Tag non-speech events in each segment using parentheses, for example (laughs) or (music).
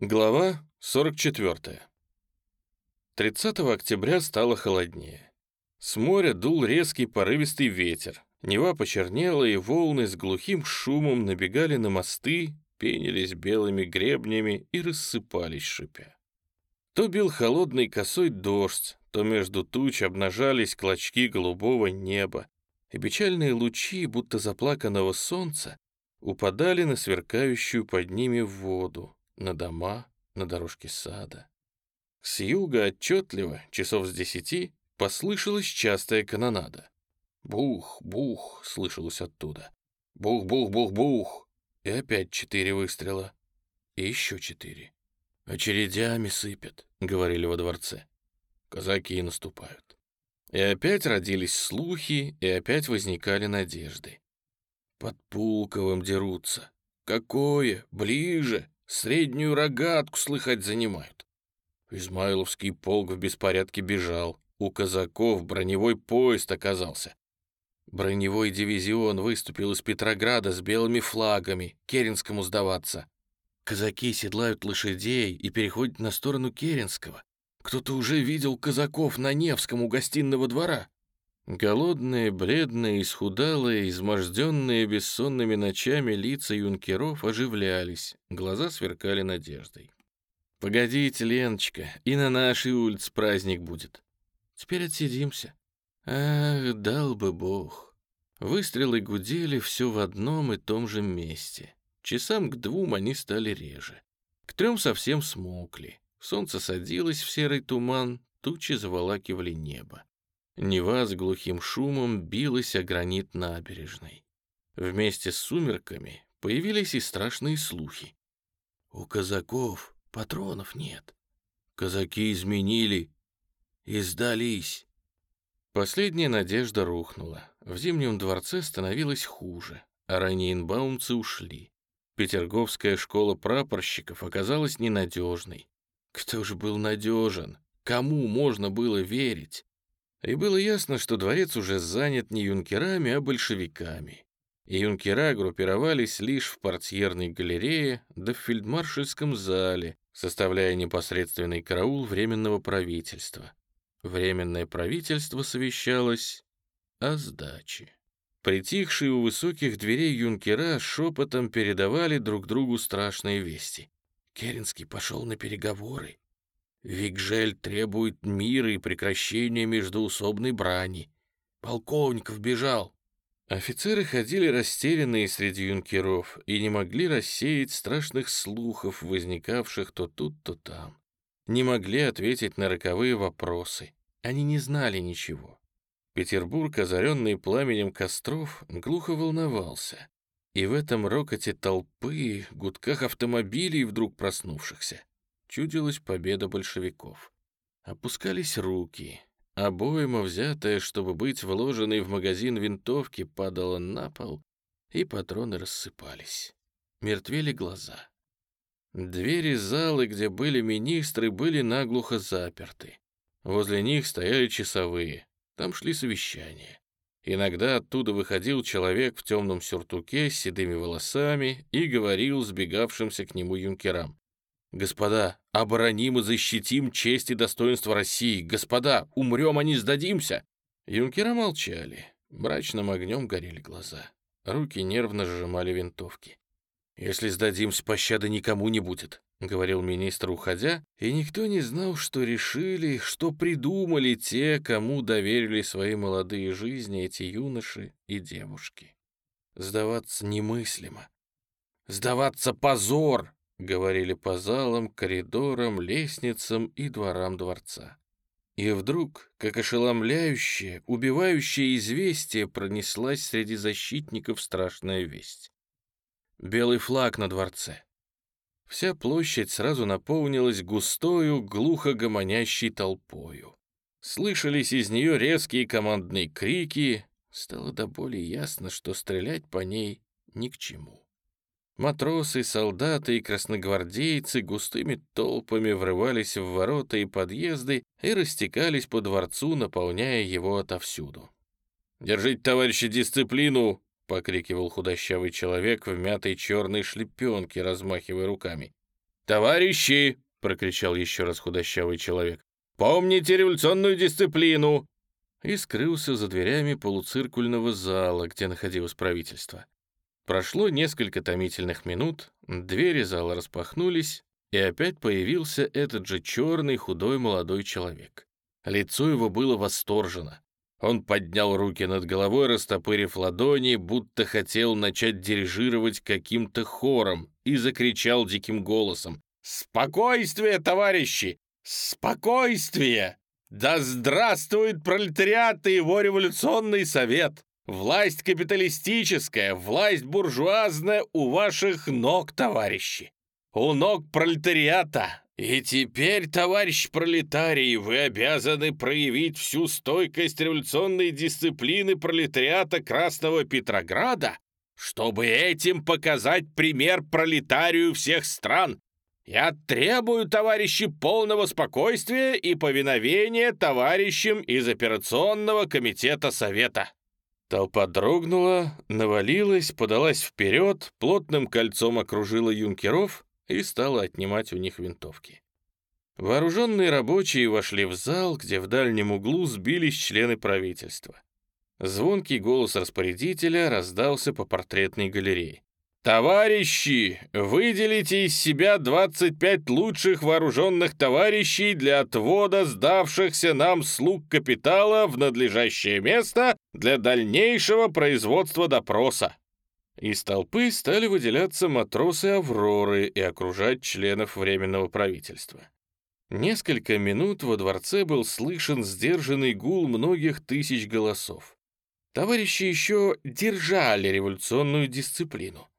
Глава 44. 30 октября стало холоднее. С моря дул резкий порывистый ветер. Нева почернела, и волны с глухим шумом набегали на мосты, пенились белыми гребнями и рассыпались, шипя. То бил холодный косой дождь, то между туч обнажались клочки голубого неба, и печальные лучи, будто заплаканного солнца, упадали на сверкающую под ними воду, на дома, на дорожке сада. С юга отчетливо, часов с десяти, послышалась частая канонада. «Бух, бух!» — слышалось оттуда. «Бух, бух, бух, бух!» И опять четыре выстрела. И еще четыре. «Очередями сыпят», — говорили во дворце. Казаки наступают. И опять родились слухи, и опять возникали надежды. Под Пулковым дерутся. Какое? Ближе. Среднюю рогатку, слыхать, занимают. Измайловский полк в беспорядке бежал. У казаков броневой поезд оказался. Броневой дивизион выступил из Петрограда с белыми флагами, Керенскому сдаваться. Казаки седлают лошадей и переходят на сторону Керенского. Кто-то уже видел казаков на Невском у гостиного двора. Голодные, бледные, исхудалые, изможденные бессонными ночами лица юнкеров оживлялись, глаза сверкали надеждой. «Погодите, Леночка, и на нашей улице праздник будет. Теперь отсидимся. Ах, дал бы Бог». Выстрелы гудели все в одном и том же месте. Часам к двум они стали реже. К трем совсем смокли. Солнце садилось в серый туман, тучи заволакивали небо. Нева с глухим шумом билась о гранит набережной. Вместе с сумерками появились и страшные слухи. У казаков патронов нет. Казаки изменили и сдались. Последняя надежда рухнула. В Зимнем дворце становилось хуже, а ранейнбаумцы ушли. Петерговская школа прапорщиков оказалась ненадежной. Кто же был надежен? Кому можно было верить? И было ясно, что дворец уже занят не юнкерами, а большевиками. И юнкера группировались лишь в портьерной галерее да в фельдмаршальском зале, составляя непосредственный караул Временного правительства. Временное правительство совещалось о сдаче. Притихшие у высоких дверей юнкера шепотом передавали друг другу страшные вести. Керенский пошел на переговоры. Викжель требует мира и прекращения междоусобной брани. Полковников бежал. Офицеры ходили растерянные среди юнкеров и не могли рассеять страшных слухов, возникавших то тут, то там. Не могли ответить на роковые вопросы. Они не знали ничего. Петербург, озаренный пламенем костров, глухо волновался. И в этом рокоте толпы, гудках автомобилей, вдруг проснувшихся, чудилась победа большевиков. Опускались руки. Обойма, взятая, чтобы быть вложенной в магазин винтовки, падала на пол, и патроны рассыпались. Мертвели глаза. Двери залы, где были министры, были наглухо заперты. Возле них стояли часовые. Там шли совещания. Иногда оттуда выходил человек в темном сюртуке с седыми волосами и говорил сбегавшимся к нему юнкерам. Господа, обороним и защитим честь и достоинство России. Господа, умрем, а не сдадимся. Юнкера молчали. Мрачным огнем горели глаза. Руки нервно сжимали винтовки. «Если сдадимся, пощады никому не будет», — говорил министр, уходя, и никто не знал, что решили, что придумали те, кому доверили свои молодые жизни эти юноши и девушки. Сдаваться немыслимо. Сдаваться позор, — говорили по залам, коридорам, лестницам и дворам дворца. И вдруг, как ошеломляющее, убивающее известие, пронеслась среди защитников страшная весть. Белый флаг на дворце. Вся площадь сразу наполнилась густою, глухо гомонящей толпою. Слышались из нее резкие командные крики. Стало до боли ясно, что стрелять по ней ни к чему. Матросы, солдаты и красногвардейцы густыми толпами врывались в ворота и подъезды и растекались по дворцу, наполняя его отовсюду. «Держите, товарищи, дисциплину!» — покрикивал худощавый человек в мятой черной шлепенке, размахивая руками. «Товарищи!» — прокричал еще раз худощавый человек. «Помните революционную дисциплину!» И скрылся за дверями полуциркульного зала, где находилось правительство. Прошло несколько томительных минут, двери зала распахнулись, и опять появился этот же черный худой молодой человек. Лицо его было восторжено. Он поднял руки над головой, растопырив ладони, будто хотел начать дирижировать каким-то хором, и закричал диким голосом. «Спокойствие, товарищи! Спокойствие! Да здравствует пролетариат и его революционный совет! Власть капиталистическая, власть буржуазная у ваших ног, товарищи! У ног пролетариата, и теперь, товарищ пролетарий, вы обязаны проявить всю стойкость революционной дисциплины пролетариата Красного Петрограда, чтобы этим показать пример пролетарию всех стран. Я требую, товарищи, полного спокойствия и повиновения товарищам из операционного комитета Совета». Толпа дрогнула, навалилась, подалась вперед, плотным кольцом окружила юнкеров и стала отнимать у них винтовки. Вооруженные рабочие вошли в зал, где в дальнем углу сбились члены правительства. Звонкий голос распорядителя раздался по портретной галерее. «Товарищи, выделите из себя 25 лучших вооруженных товарищей для отвода сдавшихся нам слуг капитала в надлежащее место для дальнейшего производства допроса. Из толпы стали выделяться матросы «Авроры» и окружать членов Временного правительства. Несколько минут во дворце был слышен сдержанный гул многих тысяч голосов. Товарищи еще держали революционную дисциплину.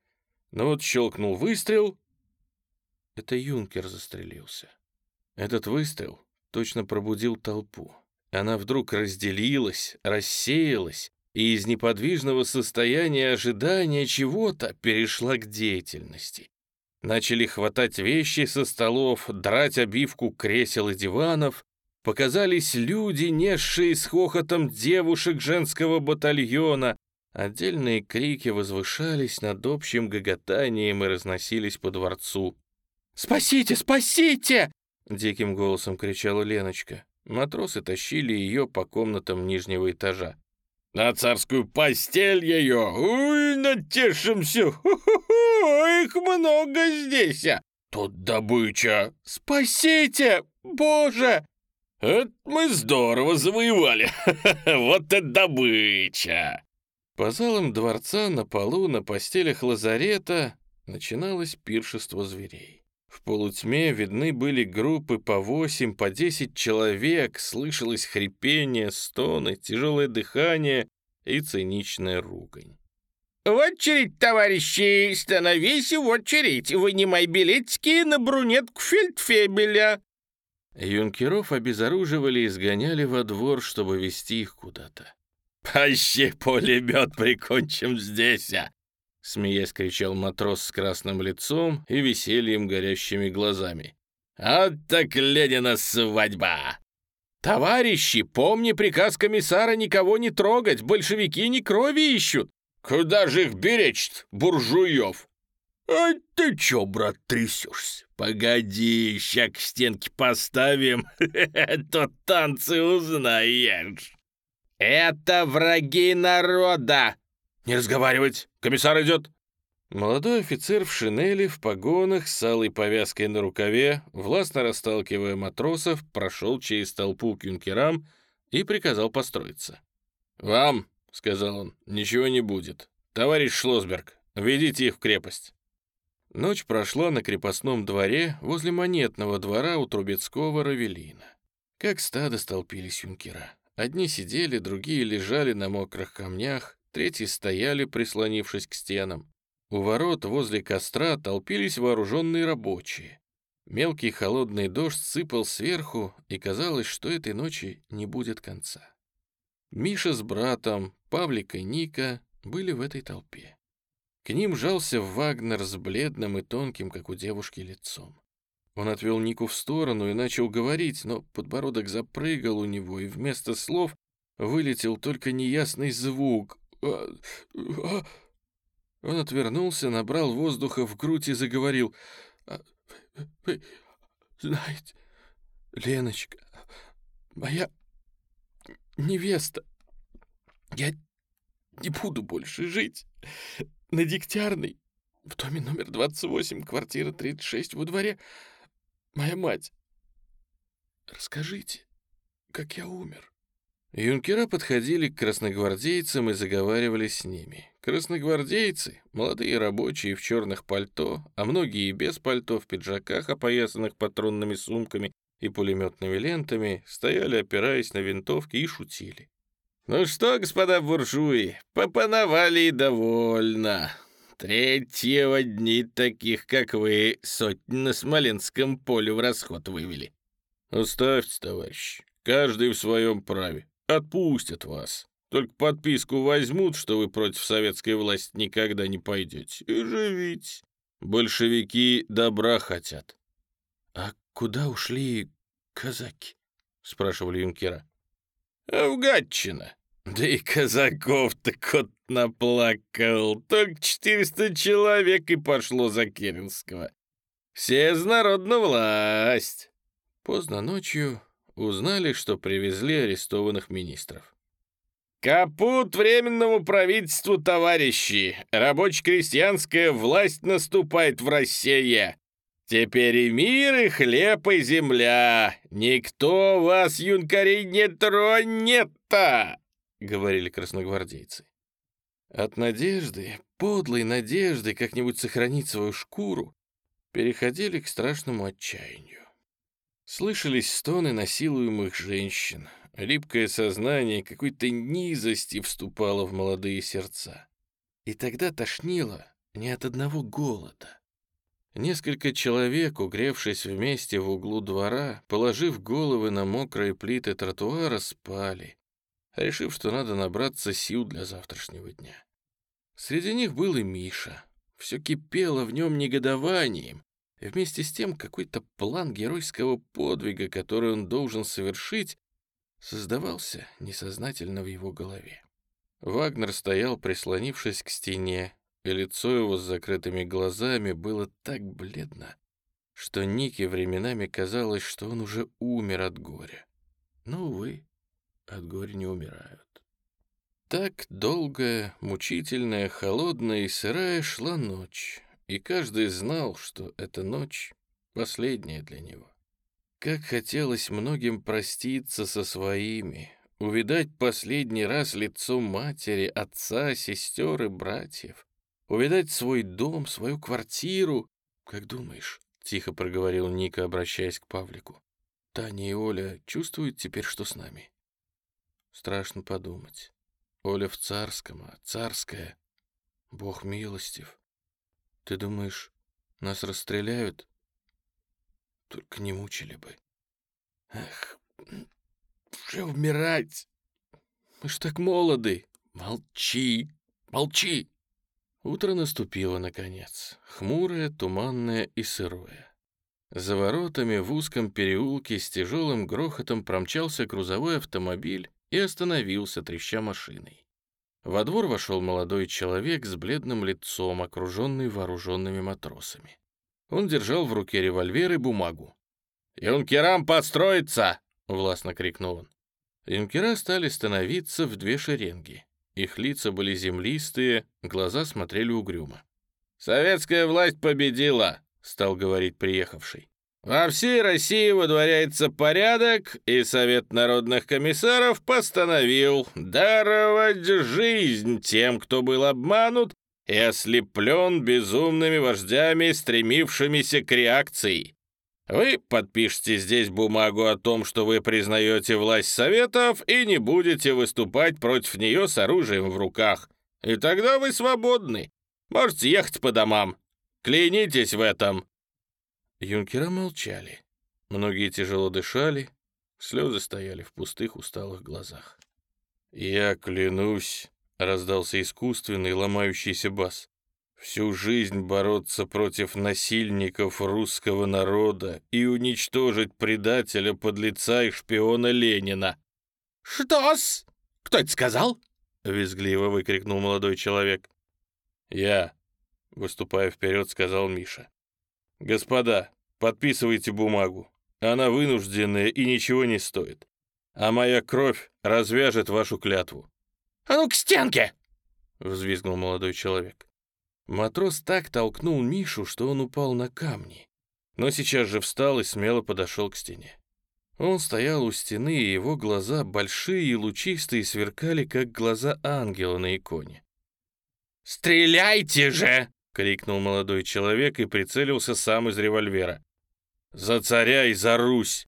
Но вот щелкнул выстрел. Это юнкер застрелился. Этот выстрел точно пробудил толпу. Она вдруг разделилась, рассеялась, и из неподвижного состояния ожидания чего-то перешла к деятельности. Начали хватать вещи со столов, драть обивку кресел и диванов. Показались люди, несшие с хохотом девушек женского батальона. Отдельные крики возвышались над общим гоготанием и разносились по дворцу. «Спасите, спасите!» — диким голосом кричала Леночка. Матросы тащили ее по комнатам нижнего этажа. На царскую постель ее! Уй, натешимся! Ху-ху-ху! Их много здесь! А! Тут добыча! Спасите! Боже!» «Это мы здорово завоевали! (laughs) Вот это добыча!» По залам дворца на полу на постелях лазарета начиналось пиршество зверей. В полутьме видны были группы по восемь, по десять человек, слышалось хрипение, стоны, тяжелое дыхание и циничная ругань. «В очередь, товарищи! Становись в очередь! Вынимай билетики на брунетку фельдфебеля!» Юнкеров обезоруживали и сгоняли во двор, чтобы вести их куда-то. «Пощи пулемет прикончим здесь, а!» Смеясь, кричал матрос с красным лицом и весельем горящими глазами. «А так Ленина свадьба!» «Товарищи, помни приказ комиссара никого не трогать, большевики не крови ищут!» «Куда же их беречь буржуев?» «А ты чё, брат, трясешься? Погоди, ща к стенке поставим, (laughs) то танцы узнаешь!» «Это враги народа!» «Не разговаривать! Комиссар идет!» Молодой офицер в шинели, в погонах, с алой повязкой на рукаве, властно расталкивая матросов, прошел через толпу к юнкерам и приказал построиться. «Вам, — сказал он, — ничего не будет. Товарищ Шлосберг, ведите их в крепость». Ночь прошла на крепостном дворе возле монетного двора у Трубецкого Равелина. Как стадо столпились юнкера. Одни сидели, другие лежали на мокрых камнях, третьи стояли, прислонившись к стенам. У ворот возле костра толпились вооруженные рабочие. Мелкий холодный дождь сыпал сверху, и казалось, что этой ночи не будет конца. Миша с братом, Павлик и Ника были в этой толпе. К ним жался Вагнер с бледным и тонким, как у девушки, лицом. Он отвел Нику в сторону и начал говорить, но подбородок запрыгал у него, и вместо слов вылетел только неясный звук. «А, а». Он отвернулся, набрал воздуха в грудь и заговорил. «А, Вы знаете, Леночка, моя невеста, я не буду больше жить на Дегтярной, в доме номер 28, квартира 36 во дворе. Моя мать. Расскажите, как я умер. Юнкера подходили к красногвардейцам и заговаривали с ними. Красногвардейцы, молодые рабочие в черных пальто, а многие и без пальто, в пиджаках, опоясанных патронными сумками и пулеметными лентами, стояли, опираясь на винтовки, и шутили. «Ну что, господа буржуи, попановали и довольно. Третьего дни таких, как вы, сотни на Смоленском поле в расход вывели». «Оставьте, товарищ, каждый в своем праве. Отпустят вас. Только подписку возьмут, что вы против советской власти никогда не пойдете. И живите. Большевики добра хотят». «А куда ушли казаки?» — спрашивали юнкера. «В Гатчино. Да и казаков-то кот наплакал. Только 400 человек и пошло за Керенского. Все за народную власть». Поздно ночью узнали, что привезли арестованных министров. «Капут временному правительству, товарищи! Рабоче-крестьянская власть наступает в России! Теперь и мир, и хлеб, и земля! Никто вас, юнкарей, не тронет-то!» — говорили красногвардейцы. От надежды, подлой надежды как-нибудь сохранить свою шкуру, переходили к страшному отчаянию. Слышались стоны насилуемых женщин, липкое сознание какой-то низости вступало в молодые сердца. И тогда тошнило не от одного голода. Несколько человек, угревшись вместе в углу двора, положив головы на мокрые плиты тротуара, спали, решив, что надо набраться сил для завтрашнего дня. Среди них был и Миша. Все кипело в нем негодованием, Вместе с тем какой-то план геройского подвига, который он должен совершить, создавался несознательно в его голове. Вагнер стоял, прислонившись к стене, и лицо его с закрытыми глазами было так бледно, что Нике временами казалось, что он уже умер от горя. Но, увы, от горя не умирают. Так долгая, мучительная, холодная и сырая шла ночь, и каждый знал, что эта ночь последняя для него. Как хотелось многим проститься со своими, увидать последний раз лицо матери, отца, сестер и братьев, увидать свой дом, свою квартиру. «Как думаешь?» — тихо проговорил Ника, обращаясь к Павлику. «Таня и Оля чувствуют теперь, что с нами?» Страшно подумать. Оля в царском, а царская. Бог милостив. Ты думаешь, нас расстреляют? Только не мучили бы. Ах, уже умирать. Мы ж так молоды. Молчи, молчи. Утро наступило, наконец, хмурое, туманное и сырое. За воротами в узком переулке с тяжелым грохотом промчался грузовой автомобиль и остановился, треща машиной. Во двор вошел молодой человек с бледным лицом, окруженный вооруженными матросами. Он держал в руке револьвер и бумагу. «Юнкерам построиться!» — властно крикнул он. Юнкера стали становиться в две шеренги. Их лица были землистые, глаза смотрели угрюмо. «Советская власть победила!» — стал говорить приехавший. Во всей России выдворяется порядок, и Совет народных комиссаров постановил даровать жизнь тем, кто был обманут и ослеплен безумными вождями, стремившимися к реакции. Вы подпишите здесь бумагу о том, что вы признаете власть Советов и не будете выступать против нее с оружием в руках. И тогда вы свободны. Можете ехать по домам. Клянитесь в этом. Юнкера молчали. Многие тяжело дышали, слезы стояли в пустых усталых глазах. «Я клянусь», — раздался искусственный ломающийся бас, «всю жизнь бороться против насильников русского народа и уничтожить предателя, подлеца и шпиона Ленина». «Что-с? Кто это сказал?» — визгливо выкрикнул молодой человек. «Я», — выступая вперед, сказал Миша. «Господа, Подписывайте бумагу. Она вынужденная и ничего не стоит. А моя кровь развяжет вашу клятву». «А ну к стенке!» — взвизгнул молодой человек. Матрос так толкнул Мишу, что он упал на камни, но сейчас же встал и смело подошел к стене. Он стоял у стены, и его глаза, большие и лучистые, сверкали, как глаза ангела на иконе. «Стреляйте же!» — крикнул молодой человек и прицелился сам из револьвера. «За царя и за Русь!»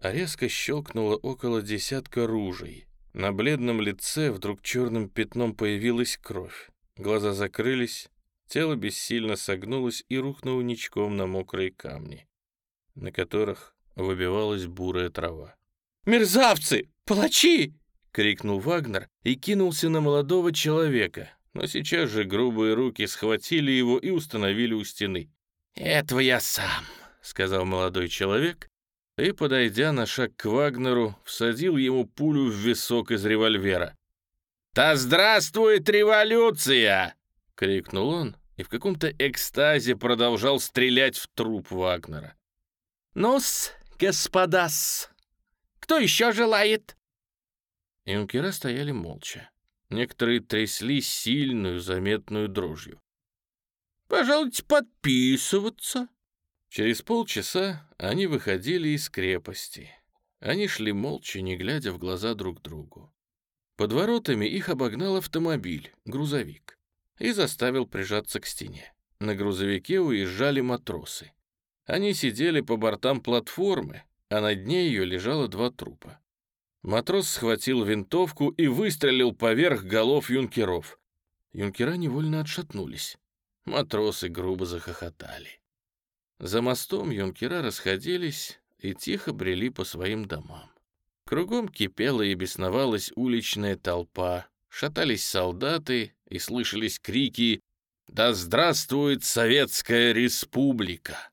А резко щелкнуло около десятка ружей. На бледном лице вдруг черным пятном появилась кровь. Глаза закрылись, тело бессильно согнулось и рухнуло ничком на мокрые камни, на которых выбивалась бурая трава. «Мерзавцы! Палачи!» — крикнул Вагнер и кинулся на молодого человека, но сейчас же грубые руки схватили его и установили у стены. «Этого я сам», — сказал молодой человек, и, подойдя на шаг к Вагнеру, всадил ему пулю в висок из револьвера. «Да здравствует революция!» — крикнул он и в каком-то экстазе продолжал стрелять в труп Вагнера. «Ну-с, господас, кто еще желает?» Юнкера стояли молча. Некоторые тряслись сильную, заметную дрожью. «Пожалуйте подписываться». Через полчаса они выходили из крепости. Они шли молча, не глядя в глаза друг другу. Под воротами их обогнал автомобиль, грузовик, и заставил прижаться к стене. На грузовике уезжали матросы. Они сидели по бортам платформы, а на дне ее лежало два трупа. Матрос схватил винтовку и выстрелил поверх голов юнкеров. Юнкера невольно отшатнулись. Матросы грубо захохотали. За мостом юнкера расходились и тихо брели по своим домам. Кругом кипела и бесновалась уличная толпа, шатались солдаты и слышались крики «Да здравствует Советская Республика!».